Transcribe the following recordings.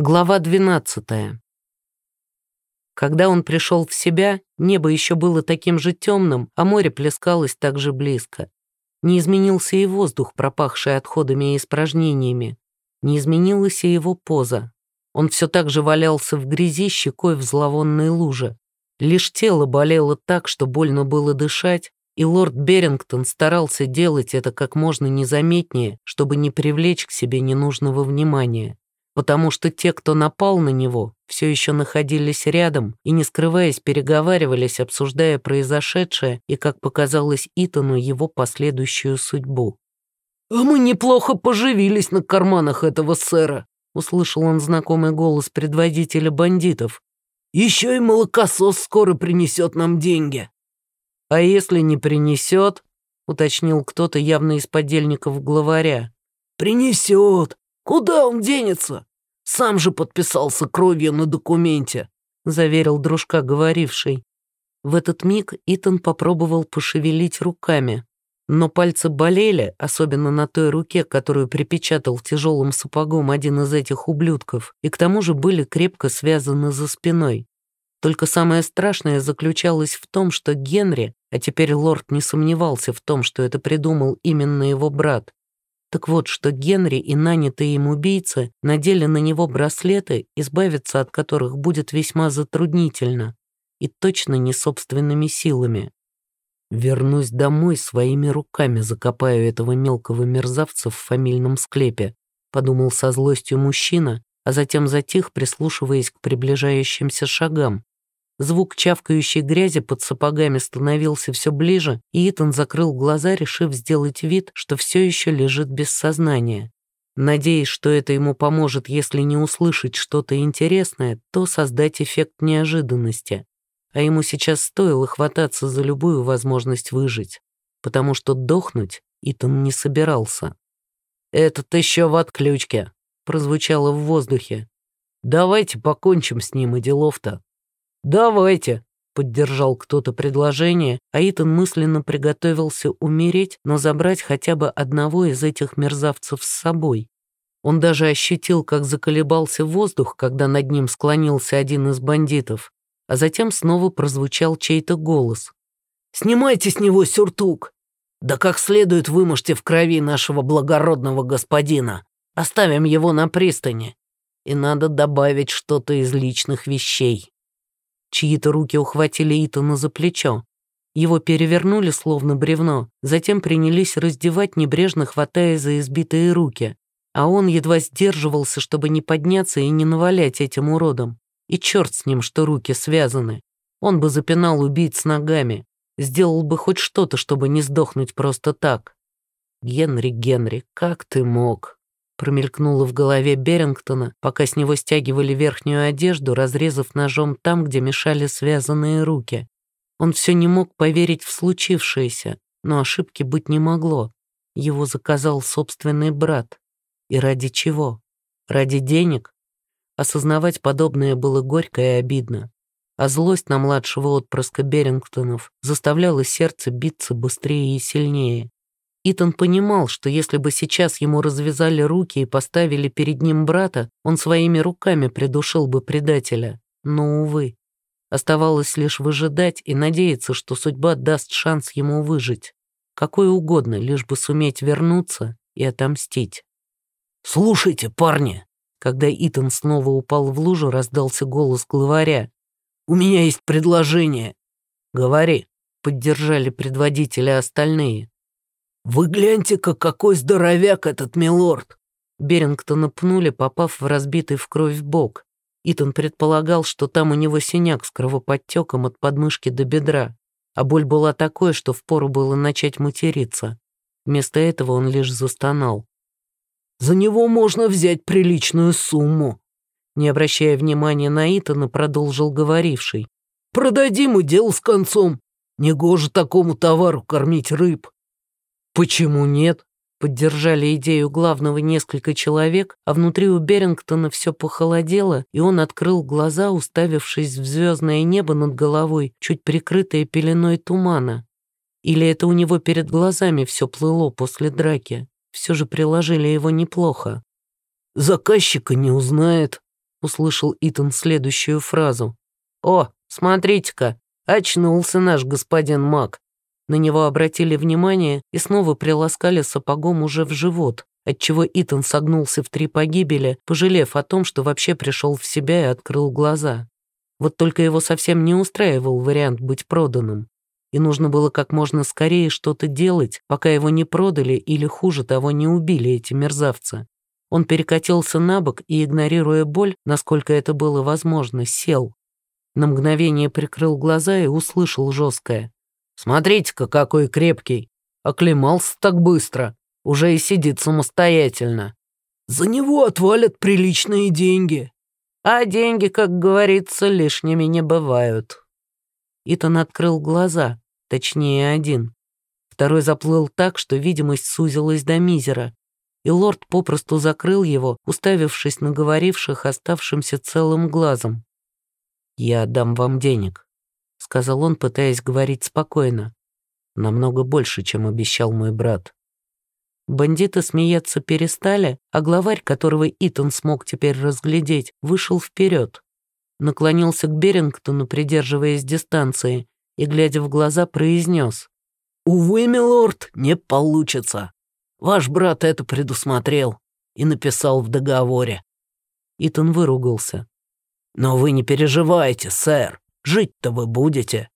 Глава 12. Когда он пришел в себя, небо еще было таким же темным, а море плескалось так же близко. Не изменился и воздух, пропахший отходами и испражнениями. Не изменилась и его поза. Он все так же валялся в грязи, щекой в зловонной луже. Лишь тело болело так, что больно было дышать, и лорд Берингтон старался делать это как можно незаметнее, чтобы не привлечь к себе ненужного внимания потому что те, кто напал на него, все еще находились рядом и, не скрываясь, переговаривались, обсуждая произошедшее и, как показалось Итану, его последующую судьбу. «А мы неплохо поживились на карманах этого сэра», услышал он знакомый голос предводителя бандитов. «Еще и молокосос скоро принесет нам деньги». «А если не принесет?» уточнил кто-то явно из подельников главаря. «Принесет. Куда он денется? Сам же подписался кровью на документе», — заверил дружка говоривший. В этот миг Итан попробовал пошевелить руками, но пальцы болели, особенно на той руке, которую припечатал тяжелым сапогом один из этих ублюдков, и к тому же были крепко связаны за спиной. Только самое страшное заключалось в том, что Генри, а теперь лорд не сомневался в том, что это придумал именно его брат, так вот, что Генри и нанятые им убийцы надели на него браслеты, избавиться от которых будет весьма затруднительно, и точно не собственными силами. Вернусь домой своими руками, закопаю этого мелкого мерзавца в фамильном склепе, подумал со злостью мужчина, а затем затих, прислушиваясь к приближающимся шагам. Звук чавкающей грязи под сапогами становился все ближе, и Итан закрыл глаза, решив сделать вид, что все еще лежит без сознания. Надеясь, что это ему поможет, если не услышать что-то интересное, то создать эффект неожиданности. А ему сейчас стоило хвататься за любую возможность выжить, потому что дохнуть Итан не собирался. «Этот еще в отключке», — прозвучало в воздухе. «Давайте покончим с ним и делов-то». «Давайте», — поддержал кто-то предложение, а Итан мысленно приготовился умереть, но забрать хотя бы одного из этих мерзавцев с собой. Он даже ощутил, как заколебался воздух, когда над ним склонился один из бандитов, а затем снова прозвучал чей-то голос. «Снимайте с него сюртук! Да как следует вымажьте в крови нашего благородного господина! Оставим его на пристани! И надо добавить что-то из личных вещей!» Чьи-то руки ухватили Итана за плечо. Его перевернули, словно бревно, затем принялись раздевать, небрежно хватая за избитые руки. А он едва сдерживался, чтобы не подняться и не навалять этим уродом. И черт с ним, что руки связаны. Он бы запинал убийц ногами, сделал бы хоть что-то, чтобы не сдохнуть просто так. Генри, Генри, как ты мог? Промелькнуло в голове Берингтона, пока с него стягивали верхнюю одежду, разрезав ножом там, где мешали связанные руки. Он все не мог поверить в случившееся, но ошибки быть не могло. Его заказал собственный брат. И ради чего? Ради денег? Осознавать подобное было горько и обидно. А злость на младшего отпрыска Берингтонов заставляла сердце биться быстрее и сильнее. Итан понимал, что если бы сейчас ему развязали руки и поставили перед ним брата, он своими руками придушил бы предателя. Но, увы, оставалось лишь выжидать и надеяться, что судьба даст шанс ему выжить. Какой угодно, лишь бы суметь вернуться и отомстить. «Слушайте, парни!» Когда Итан снова упал в лужу, раздался голос главаря. «У меня есть предложение». «Говори», — поддержали предводителя остальные. «Вы гляньте-ка, какой здоровяк этот милорд!» Берингтона пнули, попав в разбитый в кровь бок. Итан предполагал, что там у него синяк с кровоподтеком от подмышки до бедра, а боль была такой, что впору было начать материться. Вместо этого он лишь застонал. «За него можно взять приличную сумму», не обращая внимания на Итана, продолжил говоривший. «Продадим и дело с концом. Негоже такому товару кормить рыб». «Почему нет?» Поддержали идею главного несколько человек, а внутри у Берингтона все похолодело, и он открыл глаза, уставившись в звездное небо над головой, чуть прикрытое пеленой тумана. Или это у него перед глазами все плыло после драки? Все же приложили его неплохо. «Заказчика не узнает», — услышал Итан следующую фразу. «О, смотрите-ка, очнулся наш господин Мак». На него обратили внимание и снова приласкали сапогом уже в живот, отчего Итан согнулся в три погибели, пожалев о том, что вообще пришел в себя и открыл глаза. Вот только его совсем не устраивал вариант быть проданным. И нужно было как можно скорее что-то делать, пока его не продали или, хуже того, не убили эти мерзавцы. Он перекатился на бок и, игнорируя боль, насколько это было возможно, сел. На мгновение прикрыл глаза и услышал жесткое. «Смотрите-ка, какой крепкий! Оклемался так быстро! Уже и сидит самостоятельно!» «За него отвалят приличные деньги!» «А деньги, как говорится, лишними не бывают!» Итан открыл глаза, точнее один. Второй заплыл так, что видимость сузилась до мизера и лорд попросту закрыл его, уставившись на говоривших оставшимся целым глазом. «Я дам вам денег», — сказал он, пытаясь говорить спокойно. «Намного больше, чем обещал мой брат». Бандиты смеяться перестали, а главарь, которого Итан смог теперь разглядеть, вышел вперед. Наклонился к Берингтону, придерживаясь дистанции, и, глядя в глаза, произнес. «Увы, милорд, не получится. Ваш брат это предусмотрел и написал в договоре». Итан выругался. «Но вы не переживайте, сэр, жить-то вы будете.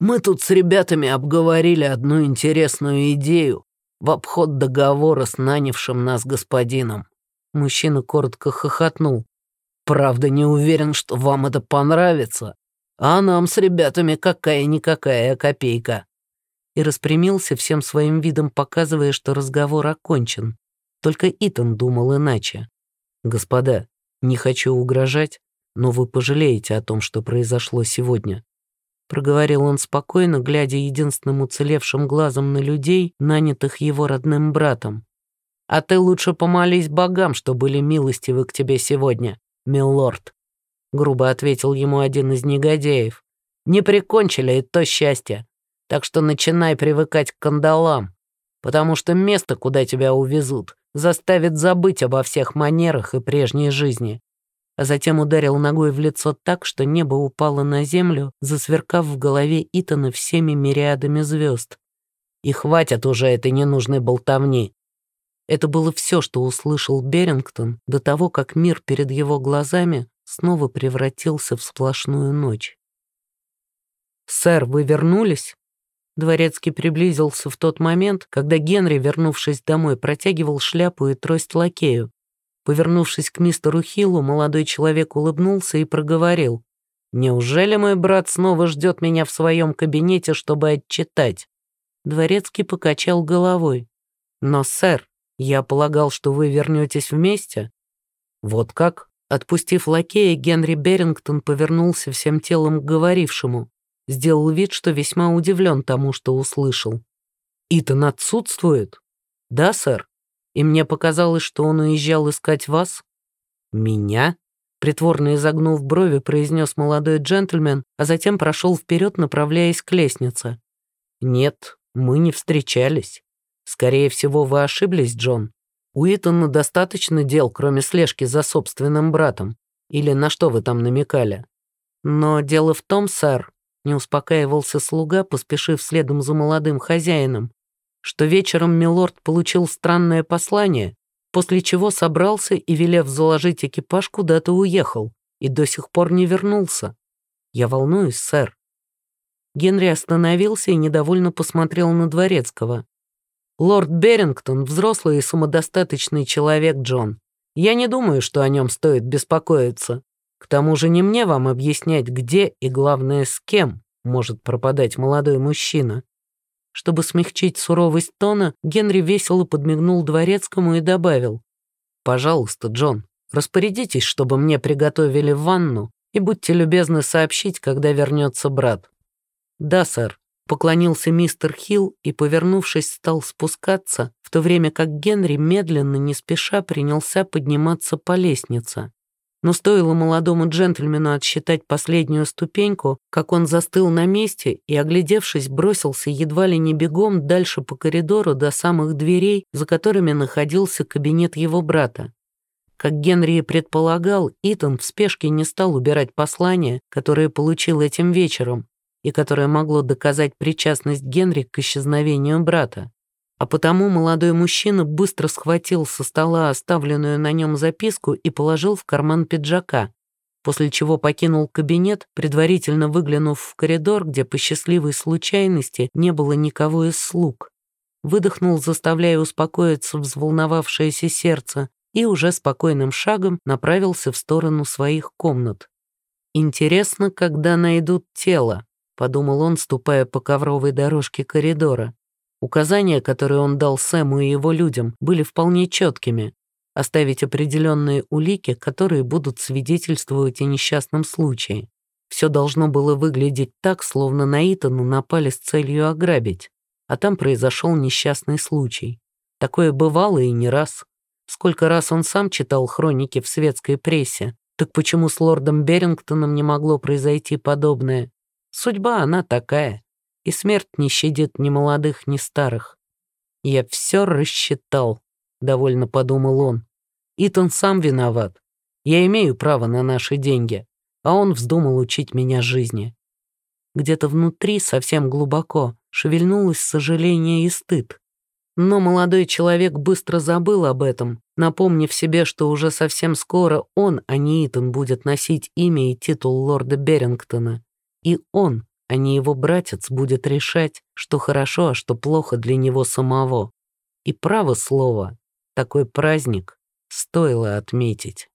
Мы тут с ребятами обговорили одну интересную идею в обход договора с нанявшим нас господином». Мужчина коротко хохотнул. «Правда, не уверен, что вам это понравится, а нам с ребятами какая-никакая копейка и распрямился всем своим видом, показывая, что разговор окончен. Только Итан думал иначе. «Господа, не хочу угрожать, но вы пожалеете о том, что произошло сегодня». Проговорил он спокойно, глядя единственным уцелевшим глазом на людей, нанятых его родным братом. «А ты лучше помолись богам, что были милостивы к тебе сегодня, милорд», грубо ответил ему один из негодяев. «Не прикончили и то счастье, так что начинай привыкать к кандалам, потому что место, куда тебя увезут, заставит забыть обо всех манерах и прежней жизни. А затем ударил ногой в лицо так, что небо упало на землю, засверкав в голове Итана всеми мириадами звезд. И хватит уже этой ненужной болтовни. Это было все, что услышал Берингтон до того, как мир перед его глазами снова превратился в сплошную ночь. «Сэр, вы вернулись?» Дворецкий приблизился в тот момент, когда Генри, вернувшись домой, протягивал шляпу и трость лакею. Повернувшись к мистеру Хиллу, молодой человек улыбнулся и проговорил. «Неужели мой брат снова ждет меня в своем кабинете, чтобы отчитать?» Дворецкий покачал головой. «Но, сэр, я полагал, что вы вернетесь вместе». «Вот как?» Отпустив лакея, Генри Берингтон повернулся всем телом к говорившему сделал вид, что весьма удивлен тому, что услышал. «Итан отсутствует?» «Да, сэр. И мне показалось, что он уезжал искать вас». «Меня?» Притворно изогнув брови, произнес молодой джентльмен, а затем прошел вперед, направляясь к лестнице. «Нет, мы не встречались. Скорее всего, вы ошиблись, Джон. У Итана достаточно дел, кроме слежки за собственным братом. Или на что вы там намекали? Но дело в том, сэр, не успокаивался слуга, поспешив следом за молодым хозяином, что вечером милорд получил странное послание, после чего собрался и, велев заложить экипаж, куда-то уехал и до сих пор не вернулся. Я волнуюсь, сэр. Генри остановился и недовольно посмотрел на Дворецкого. «Лорд Берингтон — взрослый и самодостаточный человек, Джон. Я не думаю, что о нем стоит беспокоиться. К тому же не мне вам объяснять, где и, главное, с кем может пропадать молодой мужчина. Чтобы смягчить суровость тона, Генри весело подмигнул дворецкому и добавил. «Пожалуйста, Джон, распорядитесь, чтобы мне приготовили ванну, и будьте любезны сообщить, когда вернется брат». «Да, сэр», — поклонился мистер Хилл и, повернувшись, стал спускаться, в то время как Генри медленно, не спеша, принялся подниматься по лестнице. Но стоило молодому джентльмену отсчитать последнюю ступеньку, как он застыл на месте и, оглядевшись, бросился едва ли не бегом дальше по коридору до самых дверей, за которыми находился кабинет его брата. Как Генри и предполагал, Итан в спешке не стал убирать послание, которое получил этим вечером, и которое могло доказать причастность Генри к исчезновению брата. А потому молодой мужчина быстро схватил со стола оставленную на нем записку и положил в карман пиджака, после чего покинул кабинет, предварительно выглянув в коридор, где по счастливой случайности не было никого из слуг. Выдохнул, заставляя успокоиться взволновавшееся сердце, и уже спокойным шагом направился в сторону своих комнат. «Интересно, когда найдут тело», — подумал он, ступая по ковровой дорожке коридора. Указания, которые он дал Сэму и его людям, были вполне четкими. Оставить определенные улики, которые будут свидетельствовать о несчастном случае. Все должно было выглядеть так, словно на Итану напали с целью ограбить. А там произошел несчастный случай. Такое бывало и не раз. Сколько раз он сам читал хроники в светской прессе. Так почему с лордом Берингтоном не могло произойти подобное? Судьба она такая и смерть не щадит ни молодых, ни старых. «Я все рассчитал», — довольно подумал он. «Итан сам виноват. Я имею право на наши деньги, а он вздумал учить меня жизни». Где-то внутри, совсем глубоко, шевельнулось сожаление и стыд. Но молодой человек быстро забыл об этом, напомнив себе, что уже совсем скоро он, а не Итан, будет носить имя и титул лорда Берингтона. И он а не его братец будет решать, что хорошо, а что плохо для него самого. И право слово, такой праздник стоило отметить.